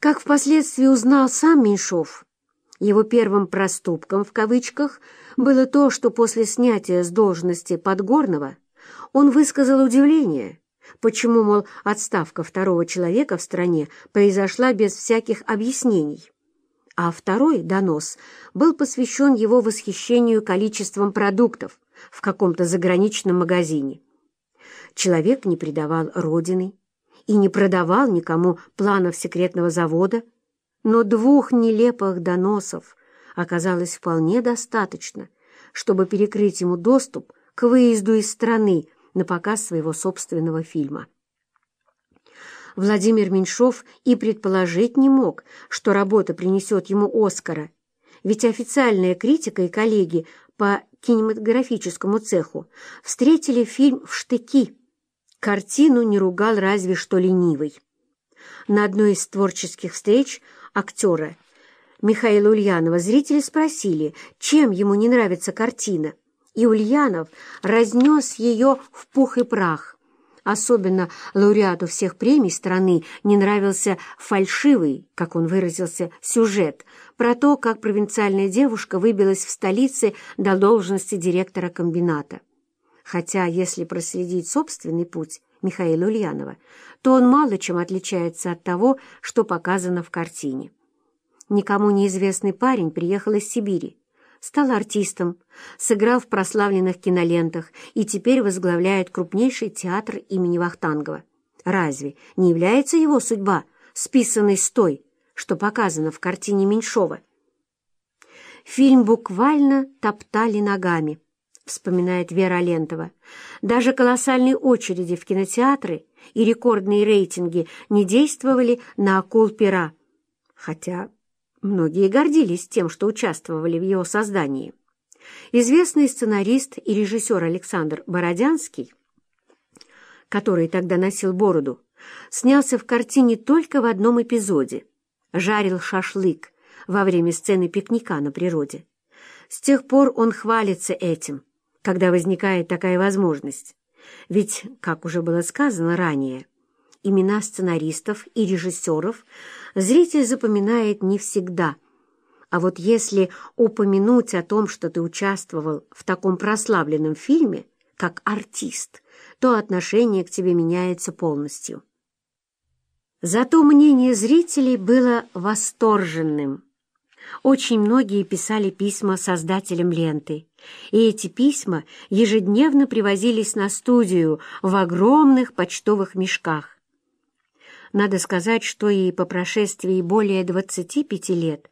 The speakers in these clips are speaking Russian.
Как впоследствии узнал сам Меньшов, его первым «проступком» в кавычках было то, что после снятия с должности Подгорного он высказал удивление, почему, мол, отставка второго человека в стране произошла без всяких объяснений. А второй донос был посвящен его восхищению количеством продуктов в каком-то заграничном магазине. Человек не предавал Родины и не продавал никому планов секретного завода, но двух нелепых доносов оказалось вполне достаточно, чтобы перекрыть ему доступ к выезду из страны на показ своего собственного фильма. Владимир Меньшов и предположить не мог, что работа принесет ему Оскара, ведь официальная критика и коллеги по кинематографическому цеху встретили фильм в штыки. Картину не ругал разве что ленивый. На одной из творческих встреч актера Михаила Ульянова зрители спросили, чем ему не нравится картина, и Ульянов разнес ее в пух и прах. Особенно лауреату всех премий страны не нравился фальшивый, как он выразился, сюжет про то, как провинциальная девушка выбилась в столице до должности директора комбината. Хотя, если проследить собственный путь Михаила Ульянова, то он мало чем отличается от того, что показано в картине. Никому неизвестный парень приехал из Сибири, стал артистом, сыграл в прославленных кинолентах и теперь возглавляет крупнейший театр имени Вахтангова. Разве не является его судьба списанной с той, что показано в картине Меньшова? Фильм буквально топтали ногами, вспоминает Вера Алентова. Даже колоссальные очереди в кинотеатры и рекордные рейтинги не действовали на акул пера, хотя Многие гордились тем, что участвовали в его создании. Известный сценарист и режиссер Александр Бородянский, который тогда носил бороду, снялся в картине только в одном эпизоде «Жарил шашлык» во время сцены пикника на природе. С тех пор он хвалится этим, когда возникает такая возможность. Ведь, как уже было сказано ранее, имена сценаристов и режиссеров зритель запоминает не всегда. А вот если упомянуть о том, что ты участвовал в таком прославленном фильме, как артист, то отношение к тебе меняется полностью. Зато мнение зрителей было восторженным. Очень многие писали письма создателям ленты, и эти письма ежедневно привозились на студию в огромных почтовых мешках. Надо сказать, что и по прошествии более 25 лет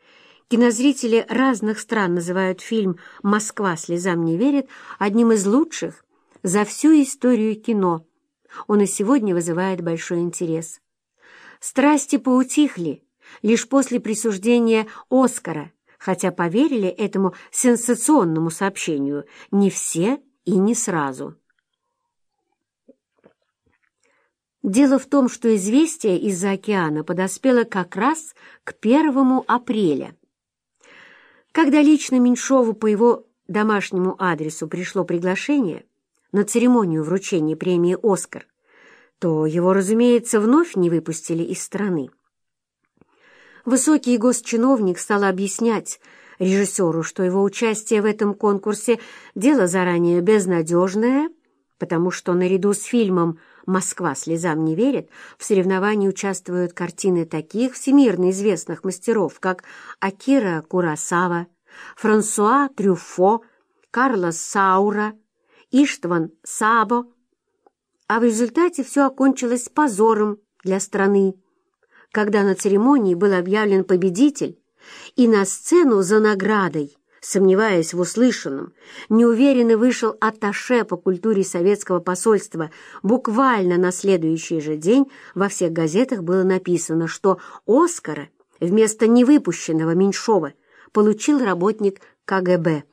кинозрители разных стран называют фильм «Москва слезам не верит» одним из лучших за всю историю кино. Он и сегодня вызывает большой интерес. Страсти поутихли лишь после присуждения «Оскара», хотя поверили этому сенсационному сообщению не все и не сразу. Дело в том, что известие из-за океана подоспело как раз к 1 апреля. Когда лично Меньшову по его домашнему адресу пришло приглашение на церемонию вручения премии «Оскар», то его, разумеется, вновь не выпустили из страны. Высокий госчиновник стал объяснять режиссеру, что его участие в этом конкурсе – дело заранее безнадежное, потому что наряду с фильмом «Москва слезам не верит», в соревновании участвуют картины таких всемирно известных мастеров, как Акира Курасава, Франсуа Трюфо, Карлос Саура, Иштван Сабо. А в результате все окончилось позором для страны, когда на церемонии был объявлен победитель, и на сцену за наградой Сомневаясь в услышанном, неуверенно вышел атташе по культуре советского посольства. Буквально на следующий же день во всех газетах было написано, что «Оскара» вместо невыпущенного Меньшова получил работник КГБ.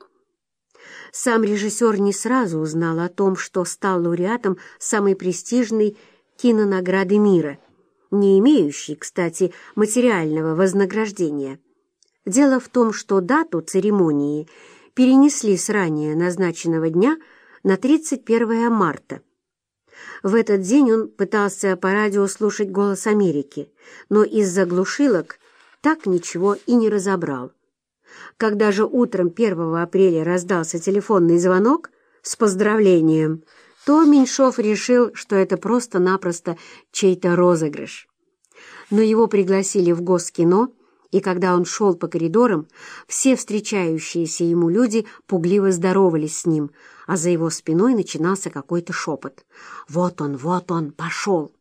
Сам режиссер не сразу узнал о том, что стал лауреатом самой престижной кинонаграды мира, не имеющей, кстати, материального вознаграждения – Дело в том, что дату церемонии перенесли с ранее назначенного дня на 31 марта. В этот день он пытался по радио слушать «Голос Америки», но из-за глушилок так ничего и не разобрал. Когда же утром 1 апреля раздался телефонный звонок с поздравлением, то Меньшов решил, что это просто-напросто чей-то розыгрыш. Но его пригласили в Госкино, и когда он шел по коридорам, все встречающиеся ему люди пугливо здоровались с ним, а за его спиной начинался какой-то шепот. «Вот он, вот он, пошел!»